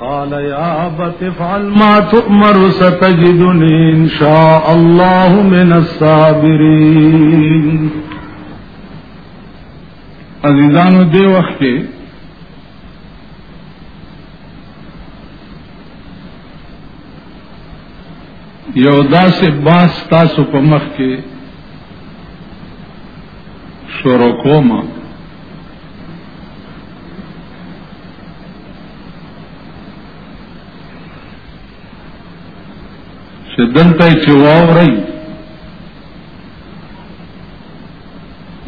قال يا ابت افعل ما تؤمر ستجدني ان شاء الله من الصابرين عزیزانو دی وخت کې یو داسې باس تاسو په مخ کې شروع کوم چې دلته چې واوري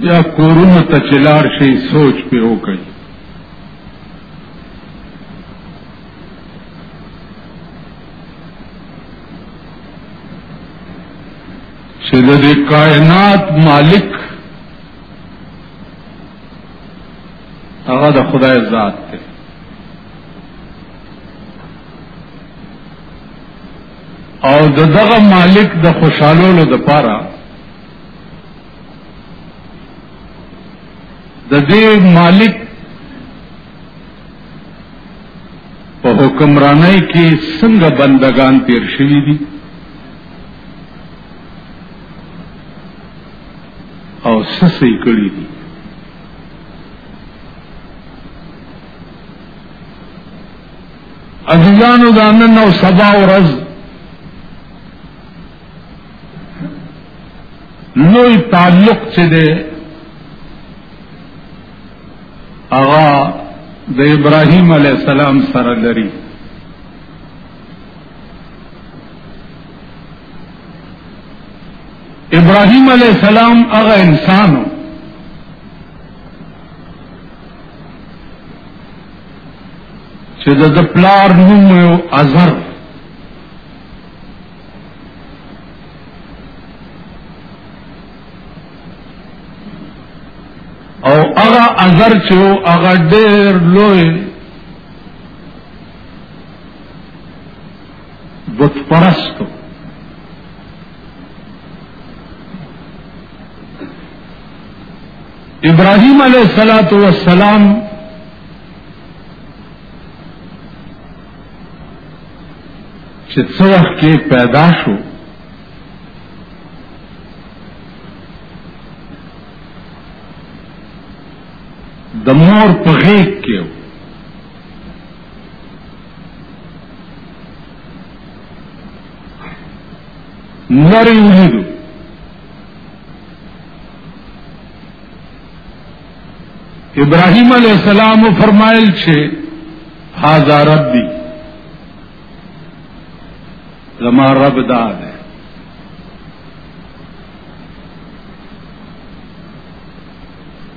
یا کورونو ته چلار شي سوچ په وکړي چې د کائنات مالک هغه د خدای ذات دی او دغه مالک د خوشحالولو د پاره د دې مالک په حکمرانۍ کې څنګه بندگان تیر شوي دي او سسې کړی دي عزیزانو دا نن او سبا او رز لوی تعلق چې دی هغه د ابراهیم علی السلام سره لري ابراهيم عليه السلام هغه انسان چې د پلار نوم یو ازر او هغه ازر چې هغه ډېر لوی بت پرستو ابراهيم عليه الصلاة والسلام چې څو وخت کې پیدا شو د مور په غېږ کې نری ولیدو ابراهيم عليه السلام فرمایل چې هاذا ربي زما رب دا ده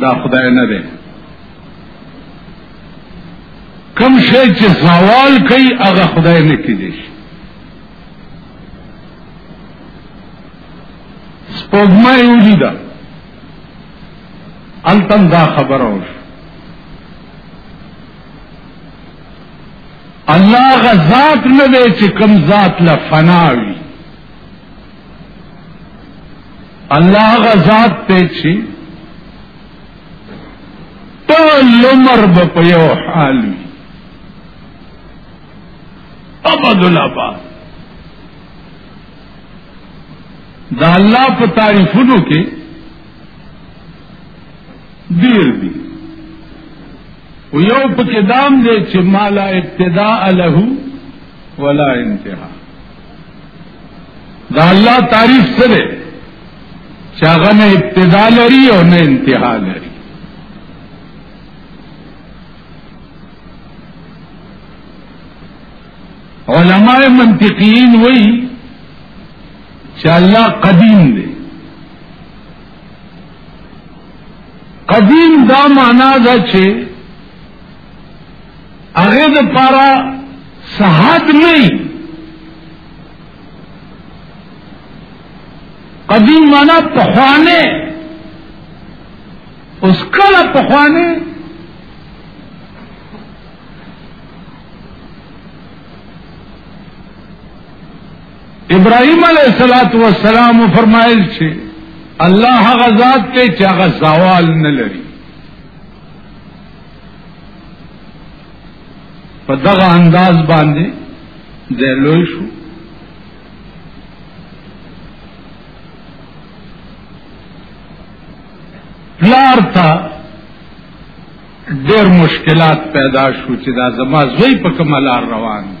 دا خدای نه دی کم شی چې زوال کوي هغه خدای نه کیږي سپوږمۍ ولیدا التم دا خبر او الله غ ذات نه دی چې کم ذات لا فنا وي الله غزاد ته چی ټول عمر به په یو حال وي ابد الاباد دا الله په تعریفونو کې دیر دي او یو پکې دام دی چې مالا ابتداء له ولا انتها دا الله تعریف څه دی چې هغه نه ابتدا لري او نه انتها لري علماء منطقین وایي چې الله قدیم دی قدیم دا معنا ده چې هغه د پارا صحت نه قدیم معنا پخوانه اوس کله پخوانه ابراهيم عليه الصلاه والسلام فرمایل چې الله غزاد ته چې غزوال نه لري په دغه انداز باندې د لوی شو پلار ته ډېر مشکلات پیدا شو چې دا زما زوی په کومه لار روان دی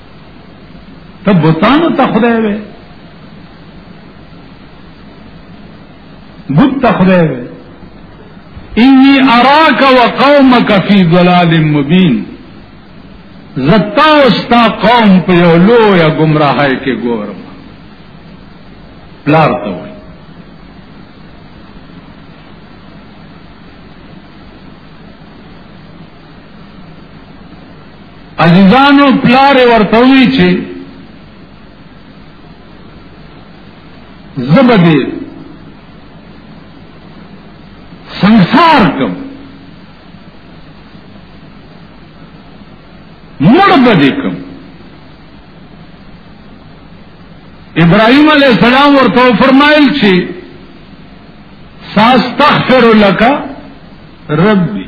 ته بوتانو ته خدای وې بوت ته خدای وې انی اراک وقومک فی ضلال مبین زتا او ستا قوم په یو لوی گمراهی کې ګورم پلار ته وې عزیزانو پلار ورته وی چې زبدې سنسار کوم مړ بدې کوم ابراهيم عليه السلام ورته فرمایل چې ساستغفر لك ربي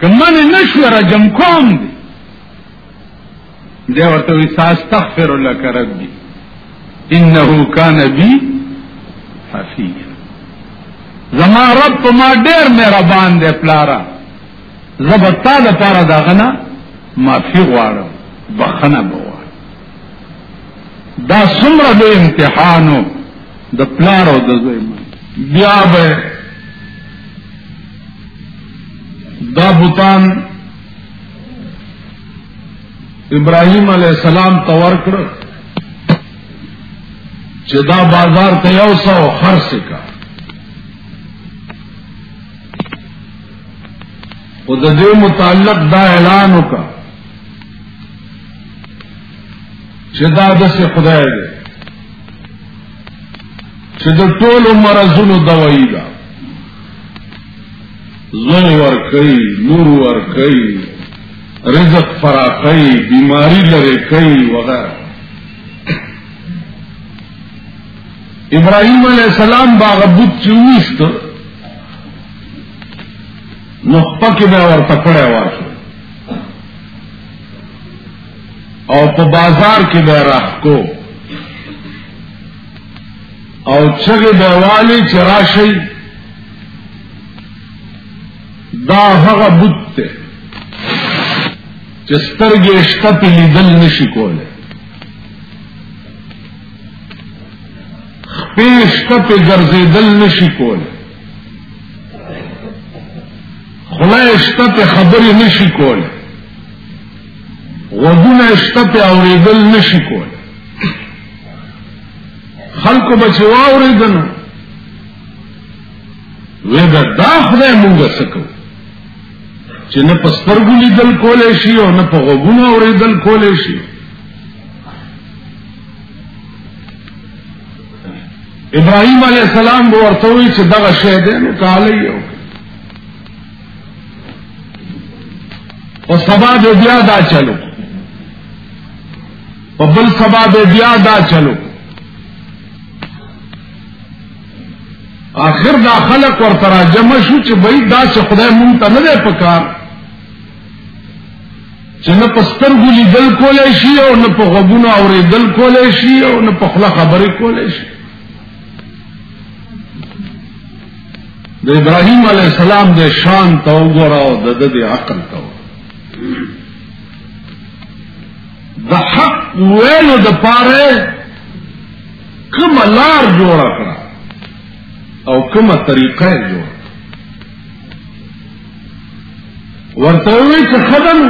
کمن نشو رجم کوم دی دی ورته وی استغفر لك ربي انه كان بي حفيظ زما رب ما ډېر مهربان دی پلارا زبتا د پاره دا غنا معافي غواړم بخنه بو دا څومره لوی امتحانو د پلار او د زوی بیا به دا بوتان ابراهيم عليه السلام تور کړ چې دا بازار ته یو سو خرڅ کا او د دې متعلق دا اعلان وکړ چې دا د څه خدای دی چې د ټولو مرزونو دوايي ده زون ور کوي نور ور کوي رزق فراخي بیماری لري کوي وغیرہ ابراهيم عليه السلام باغ بوت چويست نو پکې به ورته کړه واسو او په بازار کې به راخکو او چغې به والي چې راشي دا هغه بت ته چې سترګې شته په لیدل نشي کوله خپې شته په ګرځېدل نشي کوله خلای شته په خبرې نشي کوله وګونه شته په اوریدل نشي کول خلکو بچو اوریدل ودا دا خدای مونږ سکو چې نه په سترګو لیدل کولای شي او نه په غوګونو اوریدل کولای شي ابراهيم عليه السلام ورته وی چې دغه شه دې نو کاله یو او سبا به بیا دا چلو او بل سبا به بیا دا چلو آخر دا خلق ور تراجم شو چې بای دا چې خدای مونږ ته نه دی پکار چې نه په سترګو لیدل کولای شي او نه په غوږونو اورېدل کولای شي او نه په خله خبرې کولای شي د ابراهيم عليه السلام د شان ته وګوره او د د عقل ته د حق ویلو د پاره کوم لار جوړ کړه او کومه طریقه یې جوړ ورته وی چې خدم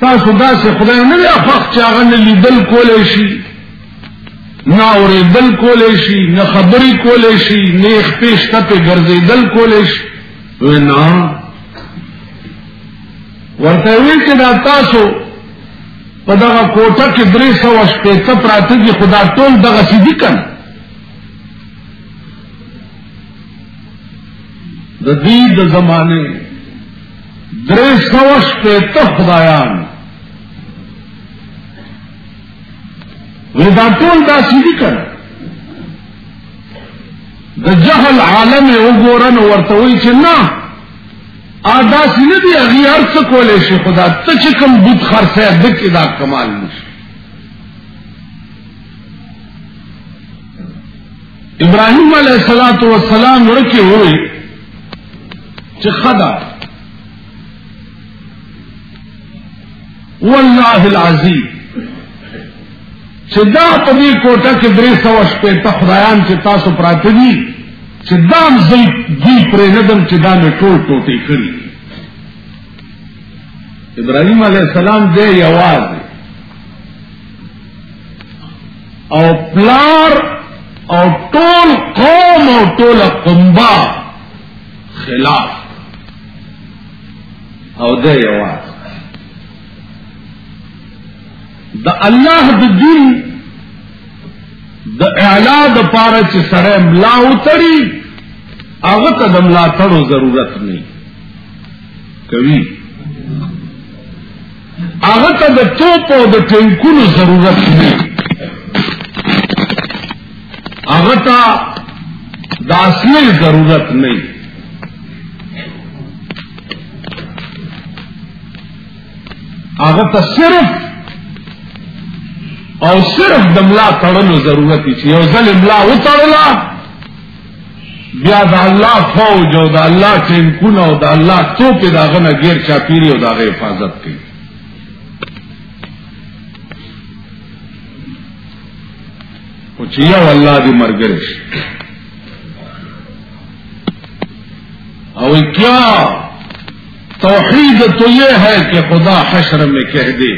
تاسو داسې خدای نه دی افق چې هغه نه لیدل کولای شي نه اورېدل کولې شي نه خبرې کولې شي نه خپې شته په ګرځېدل کولې شي وینا ورته وی چې دا تاسو په دغه کوټه کې درې سو شپې ته پراته دي خدا ټول دغه سې دي کړ د دې د زمانه درې سو شپې ته خدایان وی دا ټول دا سیدی کن دا جهل عالم او گورن ورطوئی چه نا آدا سیدی دی اغی ارس کولے شی خدا تچکم بود خرسے دکی دا کمال نشی ابراہیم علیہ السلام و سلام ورکی ہوئی چه خدا والله العظیم چې دا په دې کوټه کې درې سو شپې ته خدایان چې تاسو پراته دي چې دا زی دی پرې ندم چې دا مې ټول ټوټې کړی ابراهيم عليه السلام دې یواز او پلار او ټول قوم او ټول قنبا خلاف او ده یواز د الله د دین د اعلا د پاره چې سره ملا وتړي هغه ته د ملا تړو ضرورت نه کوي هغه ته د توپ او د ټینکونو ضرورت نه هغه ته د اصلي ضرورت نه هغه ته صرف او صرف د ملا تړلو ضرورت چې یو ځل ملا وتړلا بیا د الله فوج او د الله ټینکونه او د الله توپ دا غنه غیر چاپیری او دا غیر حفاظت کوي او چې یو الله دې مرګره شي او کیا توحید تو یہ ہے کہ خدا حشر میں کہہ دے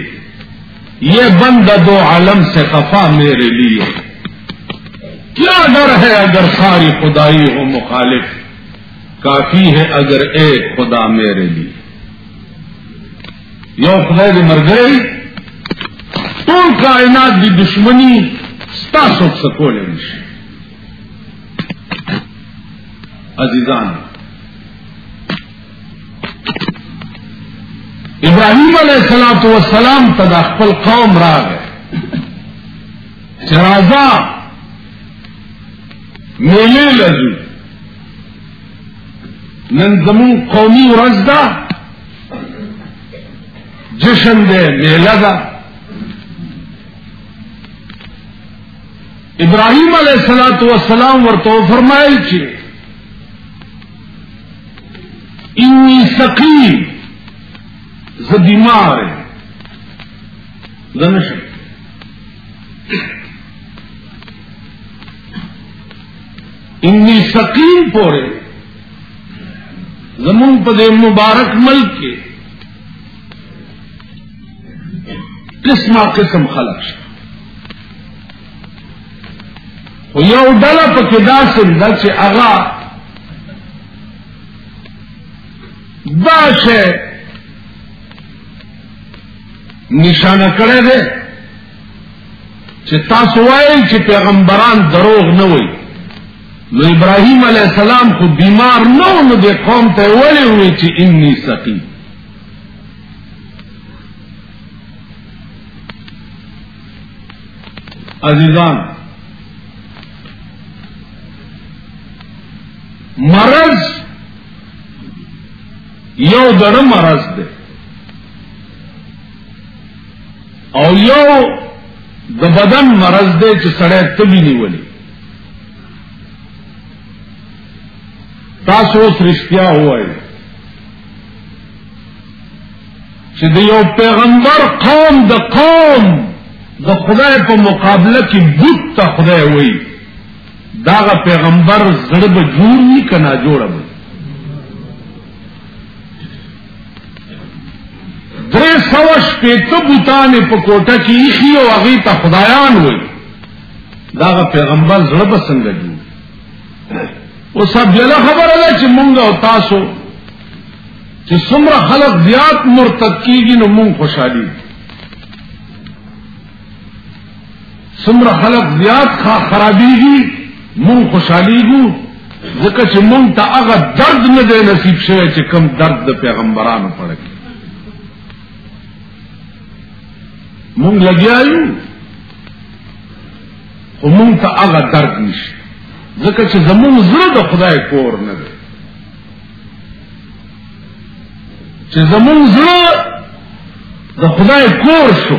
یہ بند دو عالم سے خفا میرے لیے کیا ڈر ہے اگر ساری خدائی ہو مخالف کافی ہے اگر ایک خدا میرے لیے یو خدای دې مرګري ټول کائنات دې دشمنی ستاسو څخه کولای نشي عزیزان ابراهيم عليه الصلاه والسلام ته د خپل قوم راغی چرازا میلې لزو نن زمون قومي ورځ ده جشن دے میلہ دا ابراہیم علیہ السلام تو السلام ورتو فرمائل چی انی سقیم زدیمار ہے زنشن انی سقیم پورے زمون په دې مبارک ملک کې قسمه قسم خلق شي او یو ډله په کې داسې ده چې هغه دا شی نشانه کړی دی چې تاسو وایي چې پیغمبران دروغ نه وایي نو ابراهيم عليه السلام خو بیمار نه و نو د قوم ته ولې وی چې انی سقیم عزیزان مرض یو دړه مرض دی او یو د بدن مرض دی چې سړی تبي نیولې تاسو سرشتیا وای چې د یو پیغمبر قوم د قوم د خدای په مقابله کې بت ته خدای وای داغه پیغمبر زړه به جوړ نه کنا جوړه درې سوش په تو بوتانه په کوټه کې یخي او هغه ته خدایان وای دا پیغمبر زړه بسنګ دی او سب جلا خبره ده چې مونږ او تاسو چې څومره خلک زیات مرتد کیږي نو مونږ خوشحالي سمره خلق زیات خا خرابېږي مون خوشاليږو ځکه چې مون ته هغه درد نه دی نصیب شوی چې کم درد د پیغمبرانو پړک مون لګیایو خو مون ته هغه درد نشته ځکه چې زمون زړه د خدای کور نه دی چې زمون زړه د خدای کور شو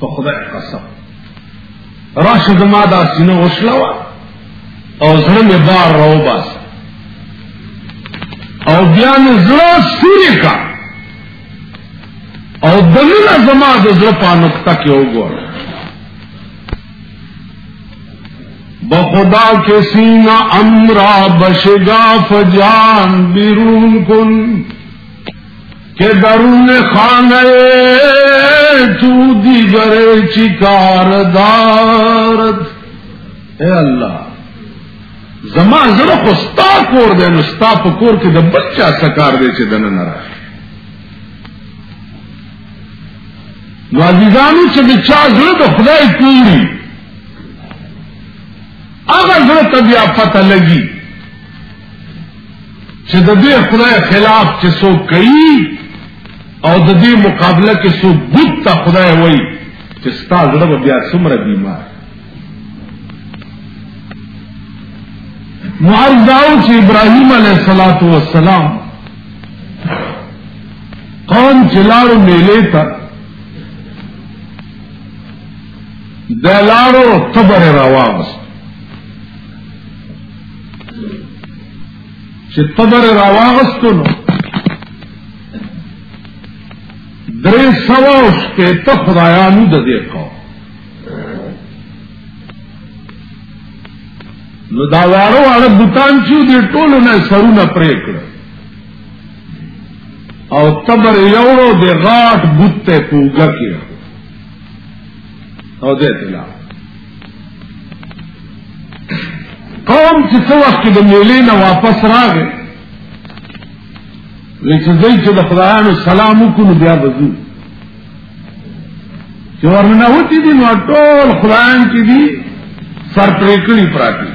په خدای قسم راشه زما دا سینه وشلوا او زړه مې بار راو باس او بیا مې زړه سوري کا او دنیا زما د زړه په نقطه کې وګور بخدا کے سینہ امرا بشگا فجان بیرون کن کہ درون خانہ تو دیگر چکار دارد اے اللہ زما زړه خو ستا کور دی نو ستا په کور کې د بل چا سکار دی چې دنه نه راځي نو عزیزانو چې د چا زړه د خدای کوي هغه زړه ته بیا پته لګي چې د دې خدای خلاف چې څوک کوي او د دې مقابله کې څوک بوت ته خدای وایي چې ستا زړه بیا څومره بیمار معرض داو چې ابراهیم علیه الصلاۃ والسلام قوم چلارو میلې ته دلارو تبر رواست چې تبر راواغستونو درې سوا او شپېته خدایانو د دې قوم نو دا وارو واړه بوتان چې دې ټولو نه سرونه پرې کړ او تبر یو د غاټ بوت ته پوګه کړ او دې تلار قوم چې څو وخت د میلې نه واپس راغی چې زه چې د خدایانو سلام وکړو بیا وځو چې ورننه وتی دي نو ټول خدایان چې دي سر پرې کړی پراتی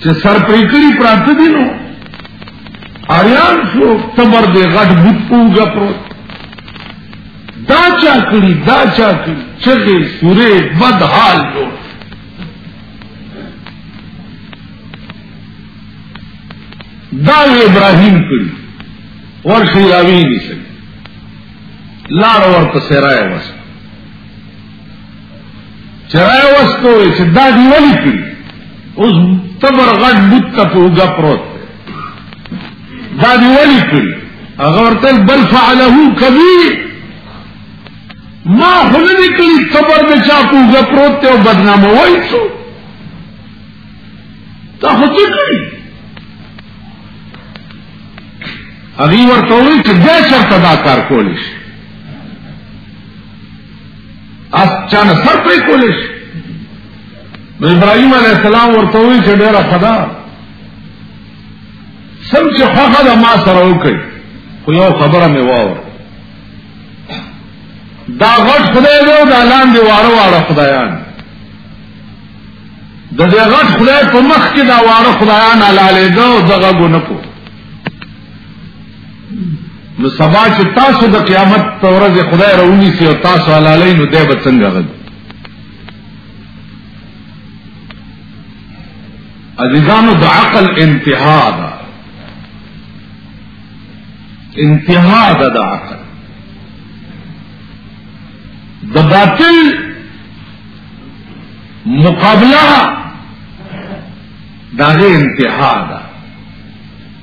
چې سر پرې کړی پراتی دي نو اریان شو تبر دې غټ بوت پوګه پروت دا چا کړی دا چا کړی چغه سوره بد حال جو دا ابراهيم کړی ورشي راوي دي سي لار ورته سراي وس چرای وستو چې دا دی ولی کی اوس تبر غټ بوت ته پوګه پروت دا دی ولی کی هغه ورته بل فعله کبیر ما خونه دې کړی تبر به چا پوګه پروت ته بدنامه وای څو ته خو څه کړی هغه ورته وی چې دا شرط دا کار کولی شي اس چانه سر پرې کولې شي نو ابراهيم عليه السلام ورته وی چې ډېر خدا سم چې خوخه د ما سره وکړي خو یو خبره مې واور دا غټ خدای دی دا لاندې واره واره خدایان د دې غټ خدای په مخ کې دا واره خدایان علاله ده او دغه ګونه کو نو سبا چې تاسو د قیامت پر ورځ خدای راونی سی او تاسو حلالای نو دی به څنګه غږ عزیزانو د عقل انتها ده انتها ده د عقل د باطل مقابله داغه انتها ده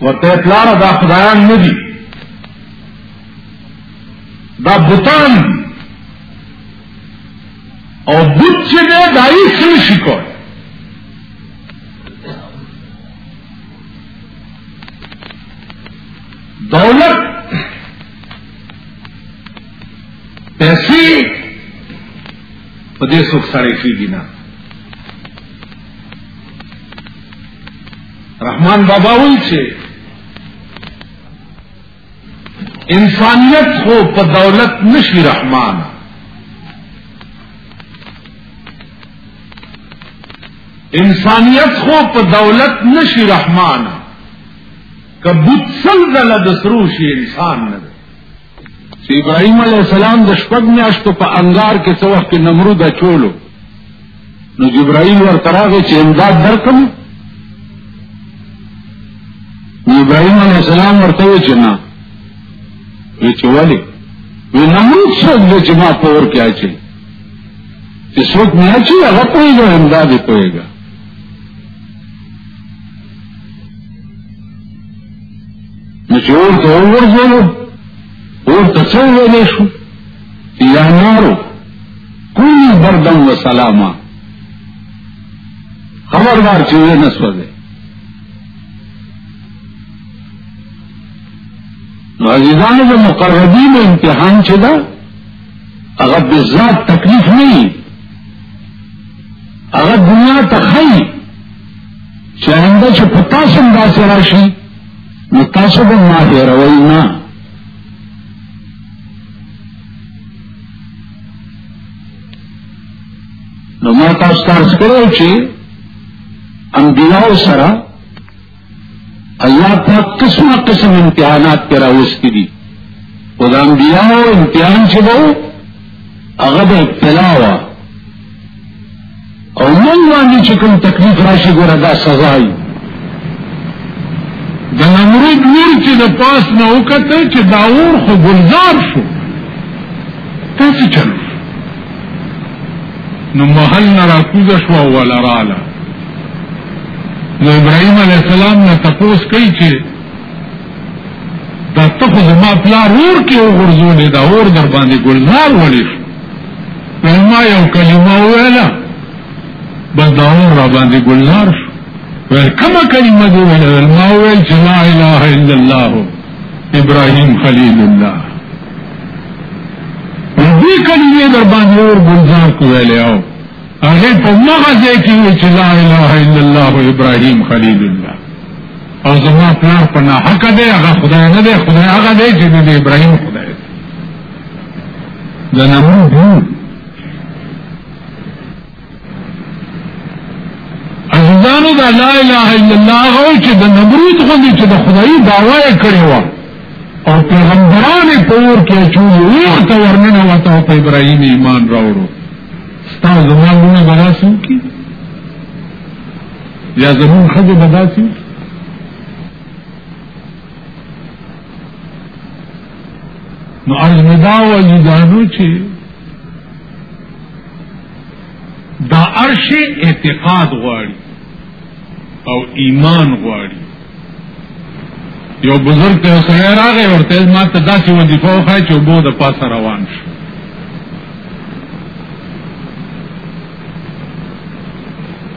ورته پلار دا خدایان نه دي دا بوتان او بوت چې نه دای څه شي کوي دولت پیسې په دې څوک سره کیږي نه رحمان بابا وی چې انسانیت خو په دولت نشي رحمان انسانیت خو په دولت نشي رحمان کبوت سل دل د سروشي انسان نه چې ابراهيم عليه السلام د شپږ میاشتو په انګار کې څو وخت نمرود اچولو نو جبرائیل ورته راغی چې امداد درکم ابراهيم عليه السلام ورته وی چې نه وی چې ولی وی نمرود څوک دی چې ما پور کې اچي چې څوک نه اچي هغه پوهېږي امداد پوهېږي نو چې اور ته وورځولو اور ته څه وویلی شو یا نارو کونی بردن و سلاما خبردار چې وې نه سوځي نو عزیزانو د مقربین امتحان چې دا هغه بذات تکلیف نه هغه دنیا ته خی چې آینده چې په تاسو هم داسې راشي نو تاسو به ما هېروئ نه نو ما تاسو ته ارز کړی چې انبیاو سره الله پاک قسمه قسم امتحانات پر راوستي دي او د انبیاو امتحان چې وو هغه د ابتلا وه او من باندې چې کوم تکلیف راشي ګوره دا سزا وي د نمرود نور چې د پاس نه وکته چې دا اور خو ګلزار شو تاسو چلو نو محل نه راکوز شو ولا رااله نو ابراهيم عليه السلام نه تپوس کوي چې دا ته خو زما پلا رور کې وګرځولې دا اور در باندې ګلزار ولې شو ما یو کلمه ویلا بس دا اور را باندې ګلزار شو ویل کما کلمه دی ویل ما ویل چې لا اله الا الله ابراهيم خليل الله دې کلمه در باندې اور ګلزار کو ویل او هغه په مغه ځای کې چې لا اله الا الله ابراهيم خليل الله او زما پلار په نه حق دی هغه خدای نه دی خدای هغه دی چې د ابراهيم خدای د نمرود نور عزیزانو دا لا اله الا الله غوي چې د نمرود غوندي چې د خدای دعوا یې کړې و او پیغمبران په اور کې چې اور ته ورننه وته او په ابراهیم ایمان راوړو ستاسو زمونږونه براسو کی یا زمون خځه بداسي نو عرض مدا و عزیزانو چې دا عرش اعتقاد غواړي او ایمان غواړي یو بزرگ ته سره راغی ورته ما ته داسې وظیفه وخای چې وبو د پاسه روان شو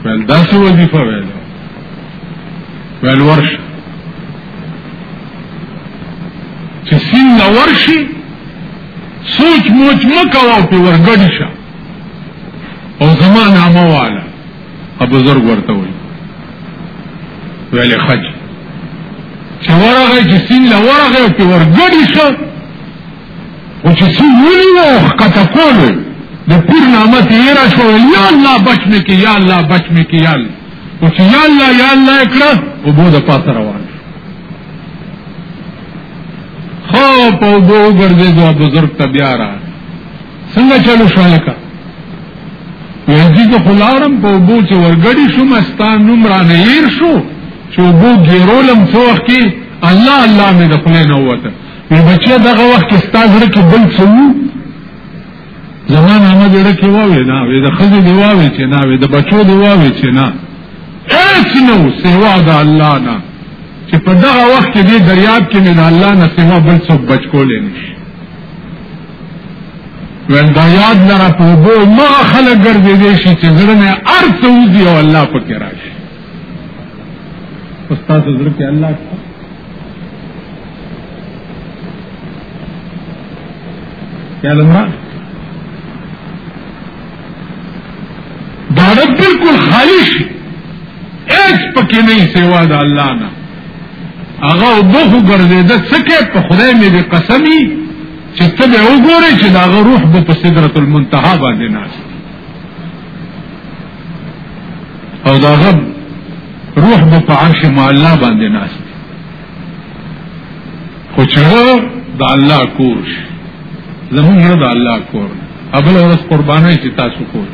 ول داسې وظیفه ویل ول ورشه چې سین لور شي سوچ موچ مکوا په ورګډ شه او زمان نامه والا ابو زر ورته وي ویلې خج چې ورغه چې سین لورغه په ورګډ شه او چې سین ولو خطا کول د پیر نامه تیرا شو یا الله بچ مې کې یا الله بچ مې کې یا الله او چې یا الله یا الله کړه او بو د پاسه روان خو په بو ګرځې دوه بزرګ ته بیا را څنګه چلو شو لکه یزي کو خلارم په بو چې ورګړی شو مستان نوم را نه ير شو چې بو ګیرولم څو وخت کې الله الله مې د خپل نه وته وی بچی دغه وخت کې ستاسو کې بل څه زما ماما جوړه کې واوې نه وې د خزې دی واوې چې نه وې د بچو دی واوې چې نه هیڅ نو سیوا د الله نه چې په دغه وخت کې دې دریاب کې مې د الله نه سیوا بل څوک بچ کولې نشي ول دا یاد لره په بو ما خلک ګرځې دې شي چې زړه نه ارث وځي او الله پکې راشي استاد زړه کې الله یا لمرا دارت بالکل خالص ایس پکی نہیں سیوا دا اللہ نا اغا او بخو گرزے دا سکے پا خدای میں دے قسمی چی تبع او گورے چی دا اغا روح با پا صدرت المنتحا با دے ناس او دا اغا روح با پا عرش معلا با دے ناس خو چې د الله کور شي زمونږ نه د الله کور ابل ورځ قربانای چې تاسو کور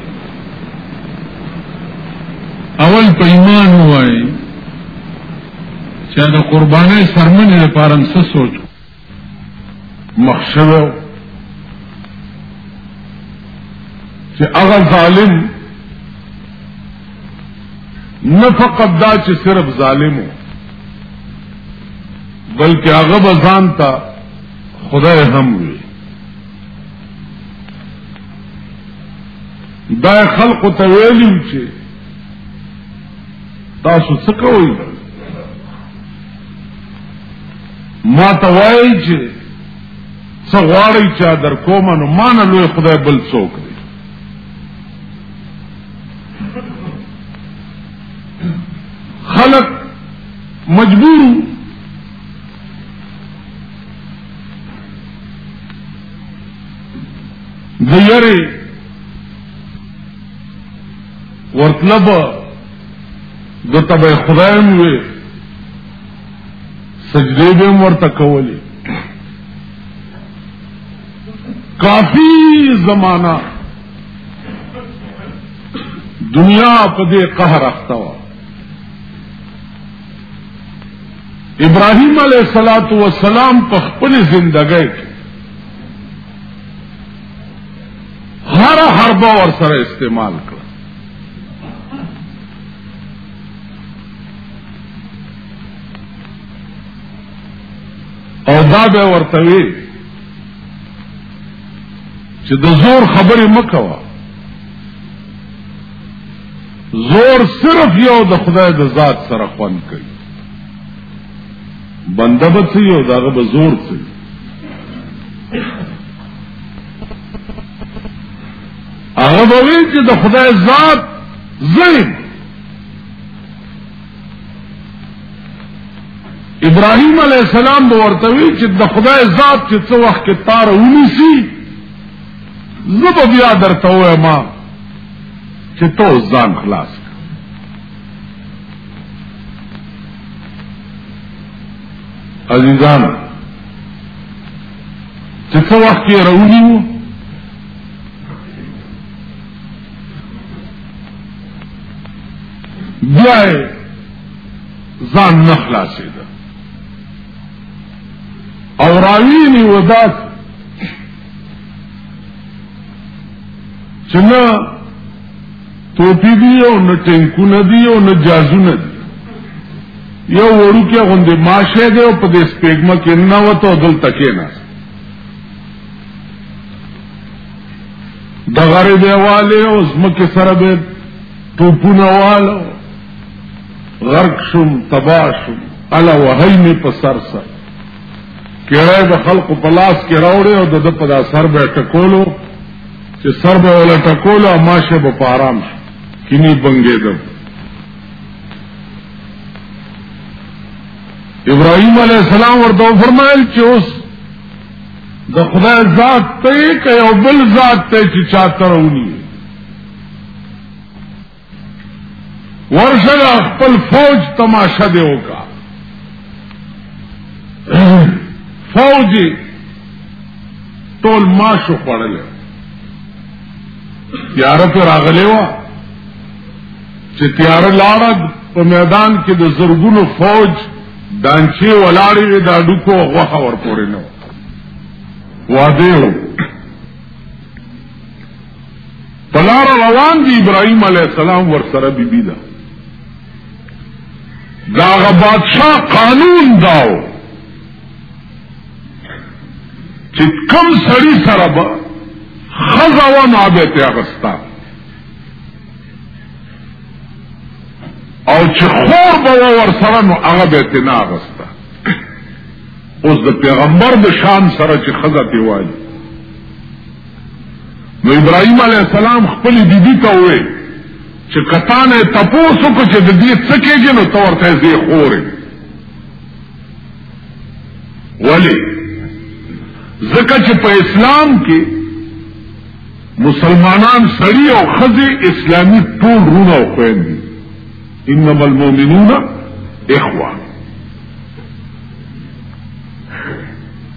اول په ایمان وای چې د قربانای سرمنې لپاره څه سوچ مخشوه چې هغه ظالم نه فقط دا چې صرف ظالمو بلکې هغه به ځان ته خدای هم وي دا خلق ته ویلیم چې تاسو څه کوئ ما ته وایي چې څه غواړی چا در کوم نو ما نه لوی خدای بل څوک دی خلق مجبور د یری ورطلب د تبع خدایم وی سجدې به ورته کولې کافی زمانہ دنیا په دې قهر اخته و ابراهيم عليه صلوات و سلام په خپل ژوندګۍ کې هر حربه ور سره استعمال کړ او دا به ورته وي چې د زور خبرې مکوه زور صرف یو د خدای د ذات سره خوند کوي بنده به څه یو داغه به زور څه هغه به وی چې د خدای ذات زین ابراهيم عليه السلام به ورته وی چې د خدای ذات چې څو وخت کې تار ونیسی زب بیا درته وایم چې تو ځان خلاص عزیزان چې څو وخت کې راونیو بیا ځان نه خلاصې ده او راویني ودا چې نه توپی دی او نه ټینکونه دی او نه جازونه دی یو وړو کې غوندې ماشه دی او په دې سپېګمه کې نه وته او دلته کې نه د غریب والے او زمکه سره به ټوپونه والو غرق شم تباہ شم الا وهی می په سر سر کړه د خلق په لاس کې راوړې او د په دا سر به ټکولو چې سر به ولا ټکولو او ماشه به په آرام شي کینی بنګې ده ابراهيم عليه السلام ورته فرمایل چې اوس د خدای ذات ته کې او بل ذات ته چې چاته راونی ورشه خپل فوج تماشا دی وکا فوج ټول ماشو خړل تیار پر راغلی و چې تیار لاړه په میدان کې د زرګونو فوج دانچی ولاړی وی دا ډوکو غوخه ور پورې نو واده و پلار روان دی ابراهيم عليه السلام ور سره بي بي دا داغه بادشاہ قانون داو چې کم سړی سره به خزا و ما به ته اغستا او چې خور به ور سره نو هغه به ته نه غستا اوس د پیغمبر د شان سره چې خزه تی وایي نو ابراهيم عليه السلام خپل بیبي ته وې چې کتانه تپوسو کو چې د دې څه کېږي نو تور ته زی خورې ولی ځکه چې په اسلام کې مسلمانان سړی او خزه اسلامی ټول رونه او خوین دي انما المؤمنون اخوه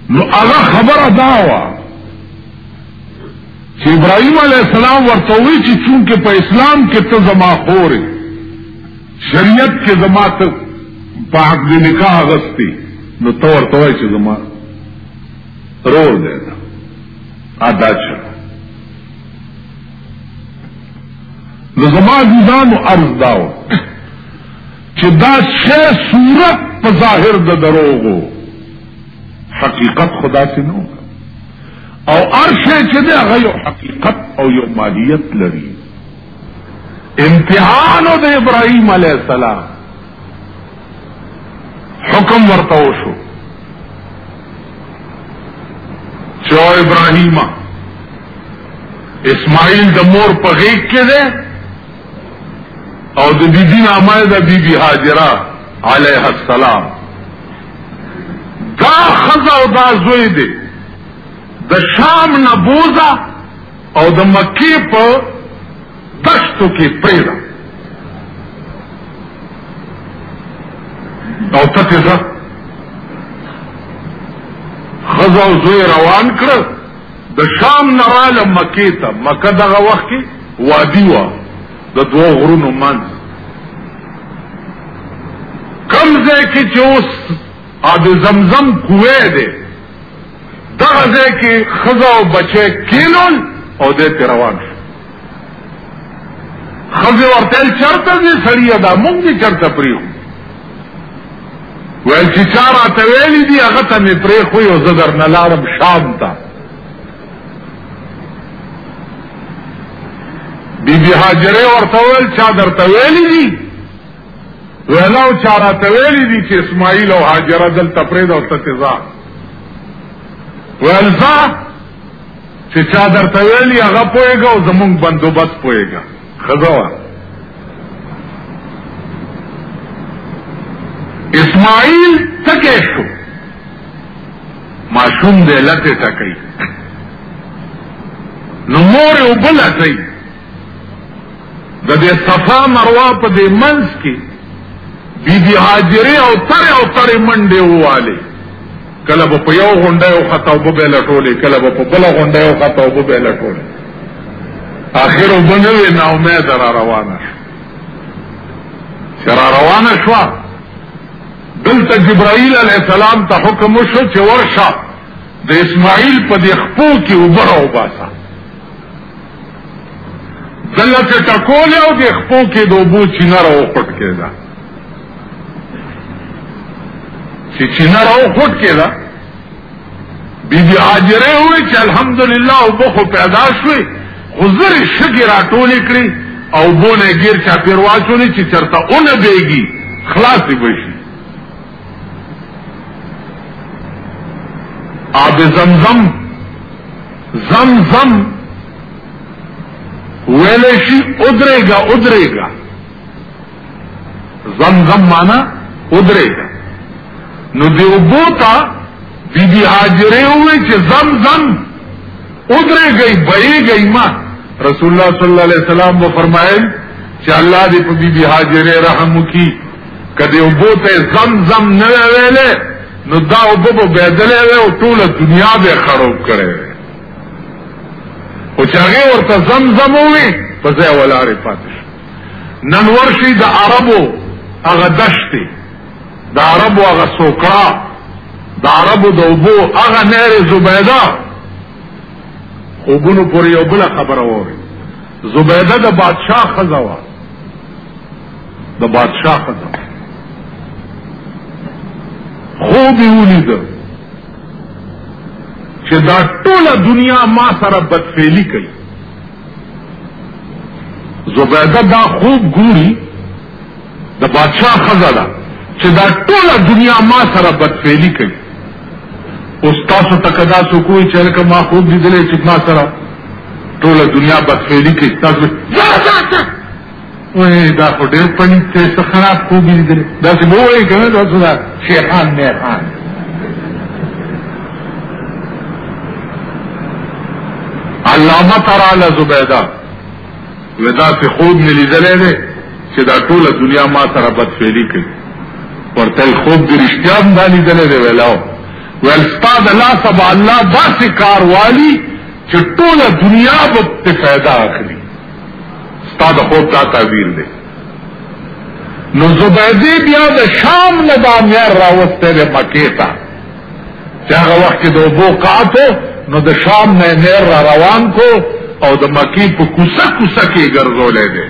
نو هغه خبره دا وا چې ابراهيم عليه السلام ورته وی چې چونکه په اسلام کې ته زما خورې شریعت کې زما ته په حق دې نکاح غستې نو تور توای چې زما رور دی ادا شو نو زما عزیزانو عرض داو چې دا شی صورت په ظاهر د دروغو حقیقت خدا سي نو او ارشه چې دا غيو حقیقت او یو ماهیت لري امتحان د ابراهيم عليه السلام حکم ورته وشو چې او ابراهیم اسماعیل د مور په غیږ کې ده او د بیبي نامه ده بیبي هاجره علیه السلام دا خزا او دا زوی دی د شام نه بوزا او د مکی په دشتو کې پرېږده او ته ترې ځه ښځه او زوی روان کړه د شام نه راله مکې ته مکه دغه وخت کې وادي وه د دوو غرونو منځ کم ځای کې چې اوس د زمزم کوه دی دغه ځای کې ښځه او بچی کینول او دی ترې روان شو خزه ورته چرته دې سړی دا مونږ دې چرته پریو ویل چې چارا ته ویلې دي هغه ته مې پرې خو یو زدر نه لارم شام ته بی بی حاجره ورته ویل چا درته ویلې دي ویلاو چارا ته ویلې دي چې اسماعیل او حاجره دلته پرې دا ته تزا ویل ځه چې چا درته ویلي هغه پوهېږه او زمونږ بندوبست پوهېږه ښځه وه اسماعیل تکې شو ماشوم دې لته ټکې نو مور او بل ټکې د دې صفا مروه په دې منځ کې بی بی حاجره او تر او تر منډه واله کله به په یو غونډه او خطا وب به لټولې کله به په بل غونډه او خطا وب به لټولې اخر وبنوي نا امید را روانه شو چې را روانه شو دلته جبرائیل علیه السلام ته حکم وشو چې ورشه د اسماعیل په دې خپو کې وبره وباسه دلته ټکول او د خپو کې د وبو چینه راو پټ کېده چې چینه راو خود کې ده بیبي حاجره وي چې الحمدلله او بخو پیدا شوي خو زر شګې راټولې کړې او بونه ګیر چا پیر واچولې چې چرته اونه بیږي خلاص بشي آب زمزم زمزم ویلشی ادرے گا ادرے گا زمزم معنا ودرېږه نو دی اوبو ته بی بی حاجرې ووې چې زمزم ودرېږئ بهېږئ ما رسول الله صلی الله علیه وسلم به فرمایل چې الله دې په بی بی حاجرې رحم وکړي کدی اوبو ته زمزم نه ویلې نو دا اوبو به بدلې او ټول دنیا به خراب کړي او چې هغه ورته زمزم وې په ځای ولاړې پاتې نن ورشي د عربو هغه دشتي د عربو هغه سوکړه د عربو د اوبو هغه نهر زبیده خوبونو پورې یو بل خبره وره زبیده د بادشاه خزه وا د بادشاه خزه خوب یې ولید چې دا ټوله دنیا ما سره بدفعلی کوي زبیده دا خوب ګوري د بادشاہ خزه ده چې دا ټوله دنیا ما سره بدفعلی کوي اوس تاسو ته که دا څوک وایي چې هلکه ما خوب لیدلی چې ما سره ټوله دنیا بدفعلی کوي تاسو وای دا خو ډېر پلیت دی څه خراب خوب لیدلی داسې به وایي که نه دا څه ده شیخان میخان علامه تراله زبیده وی داسې خوب مې لیدلی دی چې دا ټوله دنیا ما سره بدفعلي کوي ورته خوب د رښتیا هم دا لیدلی دی ویلاو ویل ستا د لاسه به الله داسې کار والي چې ټوله دنیا به پرې فایده اخلي ستا د خوب دا تعبیر دی نو زبیدی بیا د شام نه دا میار راوسته د مکې ته چې هغه وخت کې د اوبو قاتو نو د شام نه میر را روان کو او د مکې په کوسه کوسه کې ګرځولې دی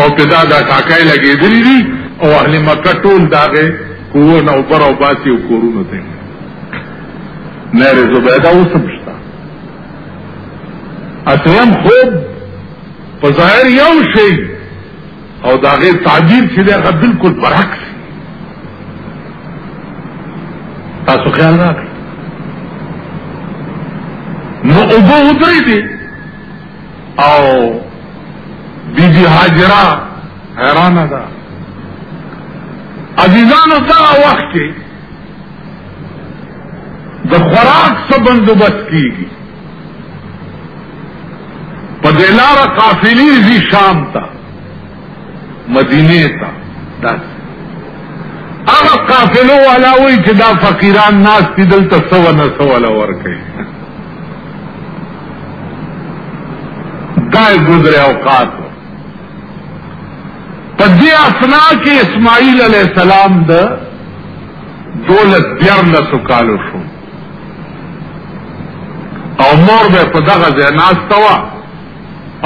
او په دا دا ټاکای لګېدلې دي او اهل مکه ټول داغه کوو نو بر او باسي او کورونو ته نه زبیده اوسم اتیم خوب په ظاهر یو شی او دا غیر تعبیر چې دا غو بالکل برعکس تاسو خیال راکړئ نو اوبو ودرې دي او بی بی حاجرہ حیران ده عزیزانو تا وخت کې د خوراک څه بندوبست کیږي په دې لار قافلې زی شام ته مدینه ته دا هغه قافلو والا وی چې دا فقیران ناس دي دلته سو نه سو ولا ورکه دا ګذره اوقات په دې اسنا کې اسماعیل علی السلام د دولس دیارلس کالو شو او مور به په دغه ځای ناسته وه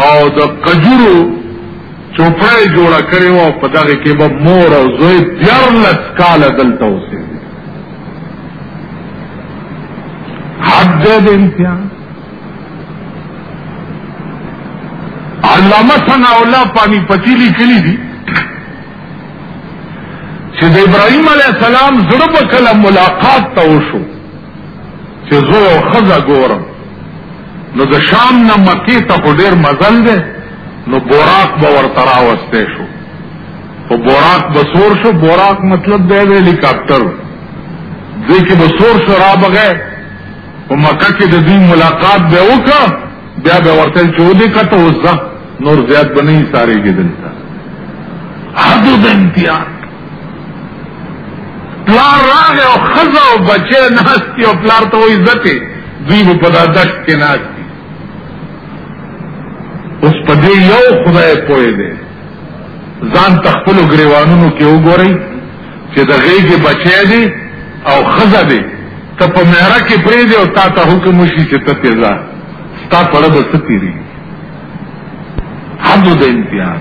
او د کجورو چوپړه یې جوړه کړې وه او په دغه کې به مور او زوی دیارلس کاله دلته اوسېدل حد دی د امتحان علامه ثناء الله پانی پتی لیکلی دي چې د ابراهيم عليه السلام زړه په کله ملاقات ته وشو چې زه او خزه ګورم نو د شام نه مکی ته په ډیر مزل دی نو بوراق به ورته راوسته شو په بوراق به سور شو بوراق مطلب دی د هلیکاپټر دی کې به سور شو را بغه په مکه کې د دې ملاقات به وکړه بیا به ورته چې ودی کته وځه نور زیات به نه ساري کېدل حدو د امتحان پلار راغی او خزه او بچی ناستی او پلار ته وایي زته دوی په دا دشت کې ناستی اوس په دې یو خدای پوهې دی ځان تخپل غریوانونو کې وګورئ چې د غېږې بچی دی او خزه دی ته په مهره کې پرې دی او تا ته حکم وشي چې ته تیزا ستا پړه به ستیری حد د امتحان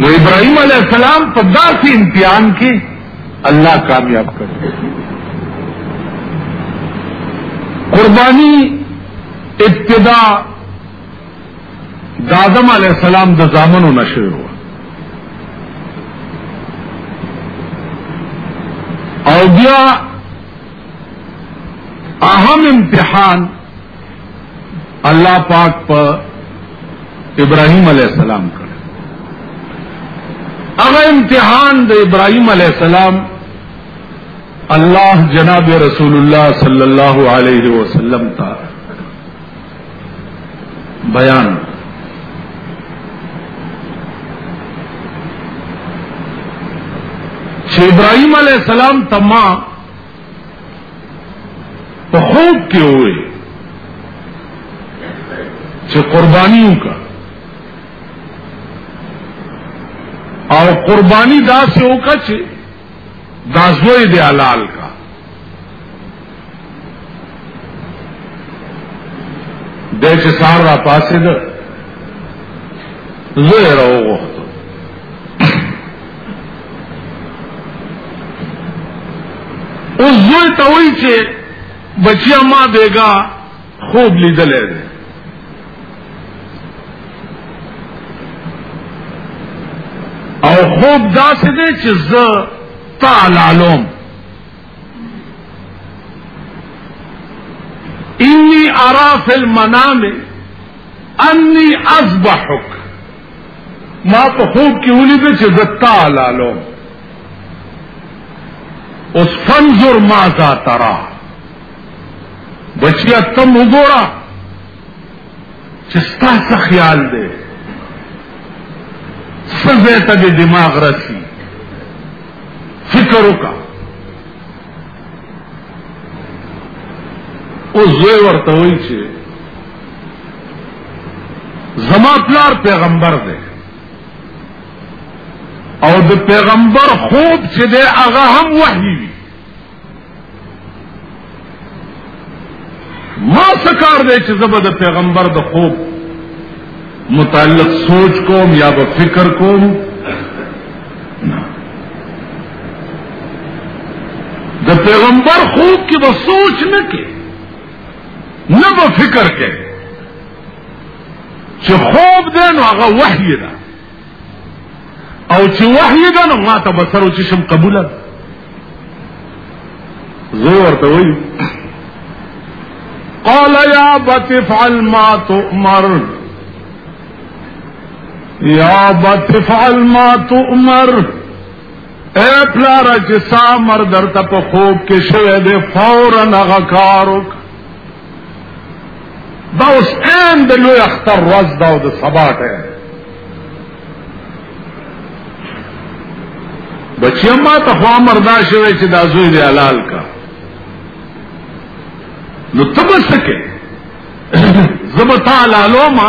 نو ابراهيم عليه السلام په داسې امتحان کې الله کامیاب کړ قرباني ابتدا د آدم علی السلام د زامنو نشو او بیا اهم امتحان الله پاک په پا ابراهيم عليه السلام کړ هغه امتحان د ابراهيم عليه السلام الله جناب رسول الله صلی الله علیه وسلم تا بیان چې ابراهيم عليه السلام تما په خوب کې وې چې قرباني وکړه او قرباني داسې وکړه چې دا زوی دی حلال کا د چې سار را پاسې ده زوی راوغوښت اوس زوی ته وایي چې بچیا ما بیګا خوب لیدلی دی او خوب داسې دی چې زه تا لالوم انی ارا فی المنام انی اذبحک ما په خوب کې ولید چې د تعالالو اوس فنظر ما ذا ترا بچیا تم وګورا چې ستاسو خیال دی سزه ته د دماغ رسی فکر وکا او زوی ورته وایي چې زما پلار پیغمبر دی او د پیغمبر خوب چې دی هغه هم وحی وی ما سکار دی چې زبر د پیغمبر د خوب متعلق سوچ کوم یا به فکر کوم د پیغمبر خوب کې به سوچ نه کې نه به فکر کې چې خوب دی نو هغه وحی ده او چې وحی ده نو ما ته بسر او چشم قبول ده زه ورته وایي قال يا بت افعل ما تؤمر يا بت افعل ما تؤمر اے پلارا چې سا مر درته په خوب کې شوه دې فورا هغه کار وک دا اوس ان د لوی اختر ورځ دا او د سبا ته بچیا ما ته خو امر دا شوه چې دا زوی دې حلال کا نو تبسکه زبتا لالو ما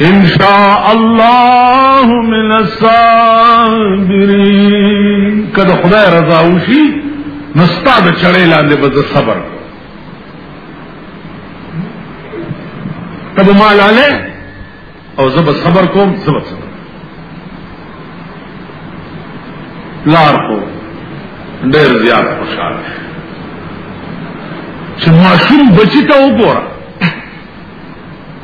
ان شاء الله من الصابرین کله خدای رضا وشي نستا د چړې لاندې به صبر تب مال علی او زب صبر کوم زب صبر لار کو ډېر زیات خوشاله چې ماشوم بچی ته وګوره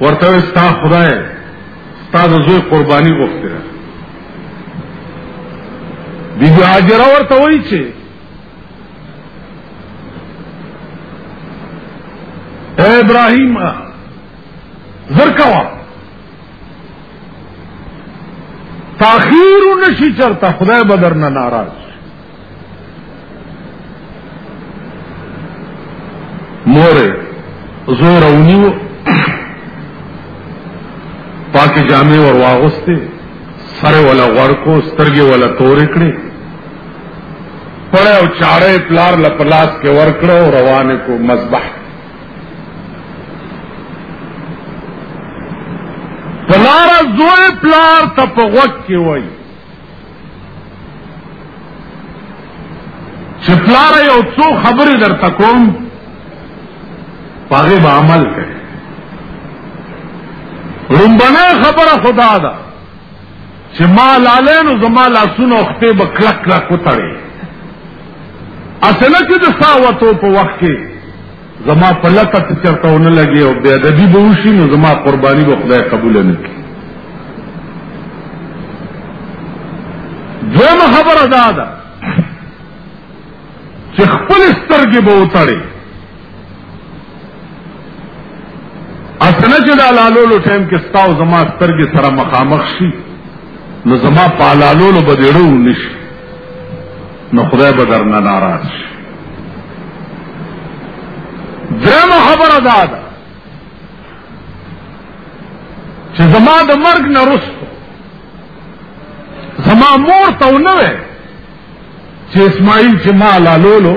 ورته ستا خدای ستا د زوی قرباني غوښتي ده بیبي هاجره ورته وایي چې اے ابراهیم زرکوا تاخیر نشي چرته خدای بدر نه ناراض مور زور او نیو پاکي جامې ور واغسته سر ولا ورکو سترګې ولا تور کړې پړه او چاړې پلار لپلاس کې ور کړو روانه کو مذبح پلار زوی پلار ته په وخت کې وای چې پلار یو څو خبرې درته کوم پاغه به عمل کوي رومبنه خبره خدا ده چې ما لاله نو زما لاسونه وخته به کلک کلک وتړي اصله کې د ساوتو په وخت کې زما په لته ته چرته ونه لګي او بیا د دې به وشي نو زما قرباني به خدای قبول نه کړي دویمه خبره دا ده چې خپل سترګې به وتړي اسنه چې دا لالولو ټایم کې ستاو زما سترګې سره مخامخ شي نو زما په لالولو به ډېرو نشي نو خدای به درنه ناراض شي درېمه خبره دا ده چې زما د مرګ نه رسته زما مور ته ونه وې چې اسماعیل چې ما لالولو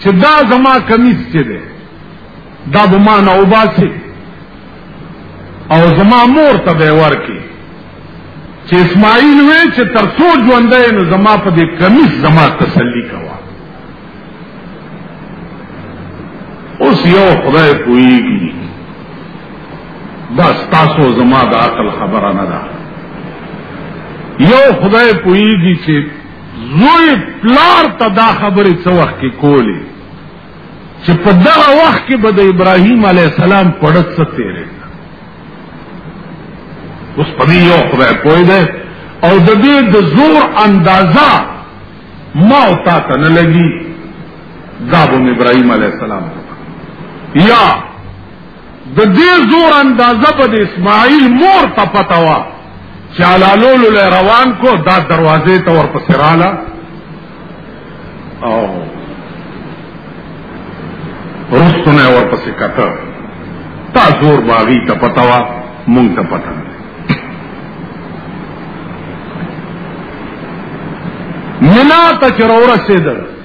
چې دا زما کمیس چې دی دا به ما نه وباسي او زما مور ته به ورکي چې اسماعیل وې چې تر څو ژوندې نو زما په دې کمیس زما تسلی کوا اوس یو خدای پوېږي دا ستاسو زما د عقل خبره نه ده یو خدای پوېږي چې زوی پلار ته دا خبرې څه وخت کې کولې چې په دغه وخت کې به د ابراهیم علی السلام پړه څه تیرې اوس په دې یو خدای پوه دی او د دې د زور اندازه ما او تا ته نه لګي دا به ابراهیم علی السلام یا د دې زور اندازه په اسماعیل مور ته پته وه چې علالولو له روان کو دا دروازې ته ورپسې راله او وروسته نه ورپسې کته تا زور باغی ته پته وه مونږ ته پته نه منا ته چې راورسېدل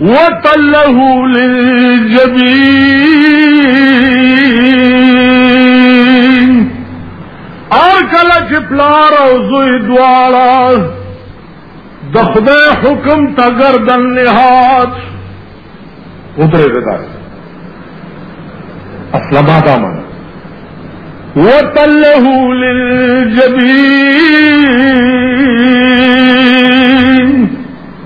وطله للجبين اور کله چې پلار او زوی دواړه د خدای حکم ته ګردن نهاد ودرې ده اصل ما دا مان وطله للجبين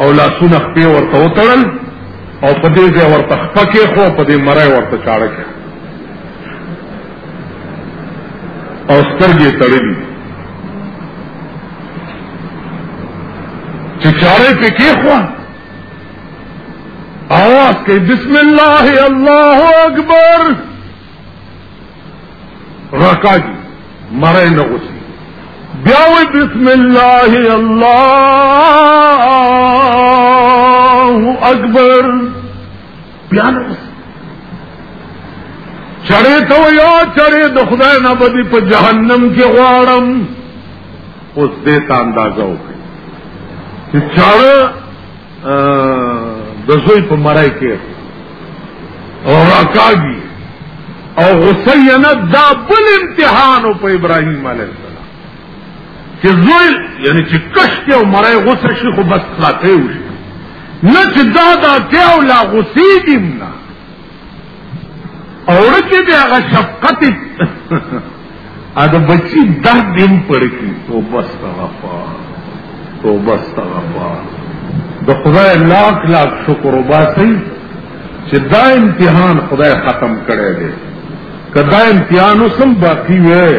او لاسونه خپې ورته وتړل او په دې ځای ورته خپه کې خو په دې مرای ورته چاړه کې او سترګې تړلې چې چاړه په کې خو آواز کوي بسم الله الله اکبر راکاږي مړی نه غوسي بیا وی بسم الله الله اکبر بیا نه غوسي چړې ته یا چړې د خدای نه بدی په جهنم کې غواړم اوس دې ته اندازه وکړي چې چړې د زوی په مرای کې او راکاږي او غسینا دا بل امتحان په ابراهیم علیه السلام چې زوی یعنی چې کشته او مرای غسه شي خو بس خلاته وي نه چې دا دا ته او لا غسیدیم نه اور کې د هغه شفقت ا د بچی درد دیم پر کی توبه استغفار توبه استغفار د خدای لاک لاک شکر وباسي چې دا امتحان خدای ختم کړي دي کدا امتحان وسم باقی وي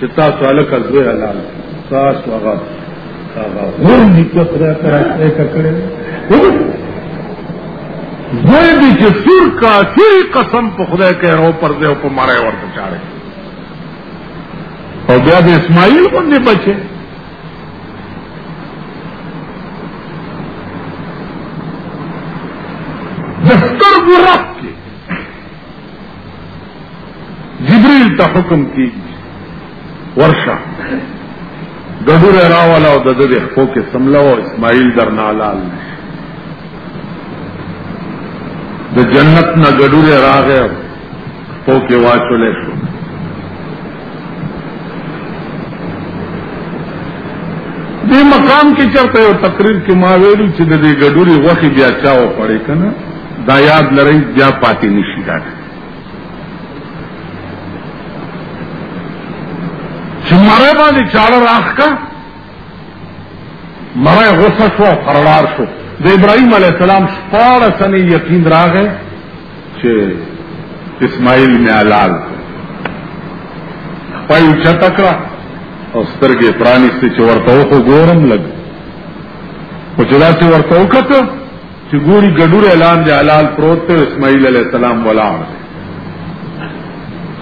چې تاسو الکه زوی حلال تاسو هغه هغه ورني ته خدای ته راځي کړې زوی دې چې سور کا سری قسم په خدای کې راو پر دې او په مړای ورته چاړي او بیا د اسماعیل باندې بچي دفتر ګرک جبريل ته حکم کیږي ورشه ګډور راواله او د دې خپل کې سملا او اسماعیل درنالال د جنت نه ګډور راغې خپل کې واچولې شو دې مقام کې چرته یو تقریر کې ما ویلو چې د دې ګډوري وخت بیا چاو پړې کنه دا یاد لرئ بیا پاتې نشي دا چې مړی باندې چاړه راښکه مړی غوسه شو او پرلار شو د ابراهیم علیه السلام شپاړه سنې یقین راغی چې اسماعیل مې حلال خپل چته کړه او سترګې پرانیستې چې ورته وخو ګورم لګ او چې داسې ورته وکړه چې ګوري ګډور اعلان دی حلال پروت ته اسماعیل علی السلام ولاړ دی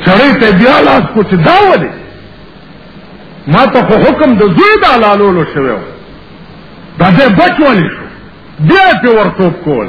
چړې ته بیا لاس کوچ دا ولې ما ته خو حکم د زوی د حلالولو شوی و دا دې بچ ولې شو بیا په ورتوب کول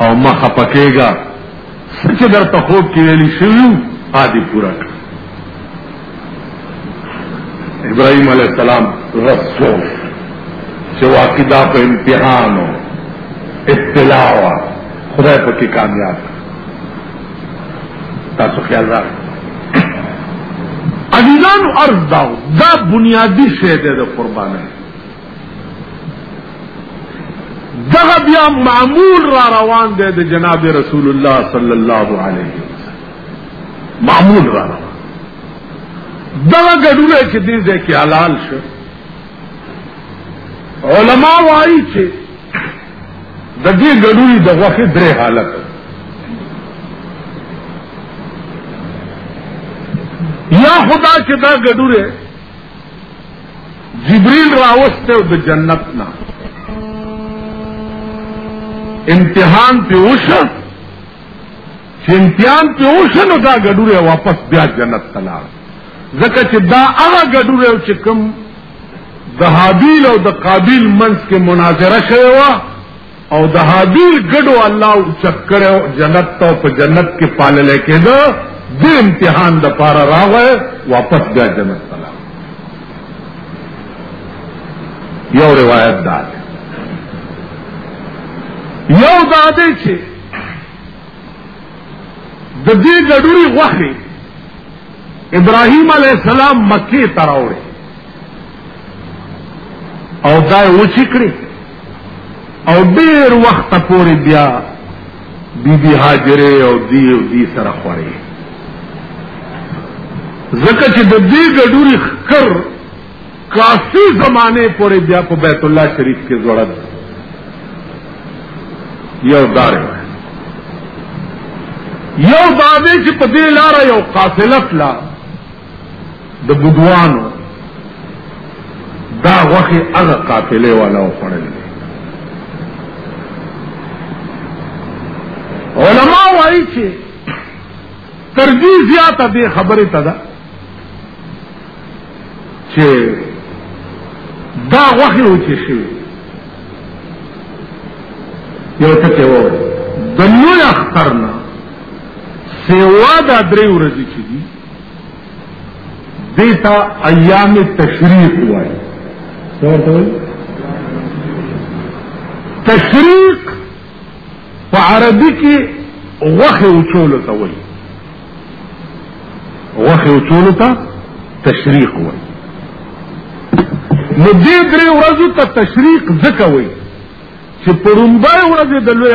او ما خپکېګا سچ در ته خوب کې ویلي شویو عادي پورا کړ ابراهيم عليه السلام رسو چې واقع دا په امتحانو ابتلاء خدای په کې کامیاب تاسو خیال راغلی عزیزان ارز داو دا بنیادی شیده دا قربانه دغه بیا معمول را روان دی د جناب رسول الله صلی الله علیه وسلم معمول را روان دغه ګډونه چې دې ځای کې حلال شو علما وایي چې د دې ګډونې د غوښې درې حالت یا خدا چې دا ګډونه جبریل راوسته او د جنت نه امتحان په وشه چې امتحان په وشه نو دا ګډوره واپس بیا جنت ته لاړ ځکه چې دا هغه ګډوره چې کوم د حابیل او د قابیل منځ کې مناظره شوی و او د هابیل ګډو الله او چکرو جنت ته په جنت کې پالل کېده د امتحان د پاره راغی واپس بیا جنت ته یو روایت دا ده یو دا دی چې د دې ګډوري غوښه ابراهيم عليه السلام مکه ته راوړي او دا و چې کړی او ډیر وخت پورې بیا بی بی هاجره او دی او دی سره خوري زکه چې د دې ګډوري خکر کافی زمانه پورې بیا په بیت الله شریف کې ځوړل یو دار یو دادې چې په دې لار یو قافله تلا د بدوانو دا غوخه هغه قافله والا وخړل علما وایي چې ترجیح زیاته دې خبره ته ده چې دا غوخه و چې شي یو څه کې وو د لوی اختر نه سیوا دا درې ورځې چې دي دیتا ایام تشریق ہوا ہے تشریق په عربي کې غوخه وچولو ته وایي غوخه وچولو ته تشریق وایي نو دې درې ورځو ته تشریق ځکه وایي چې پرونبای ورځ د لوی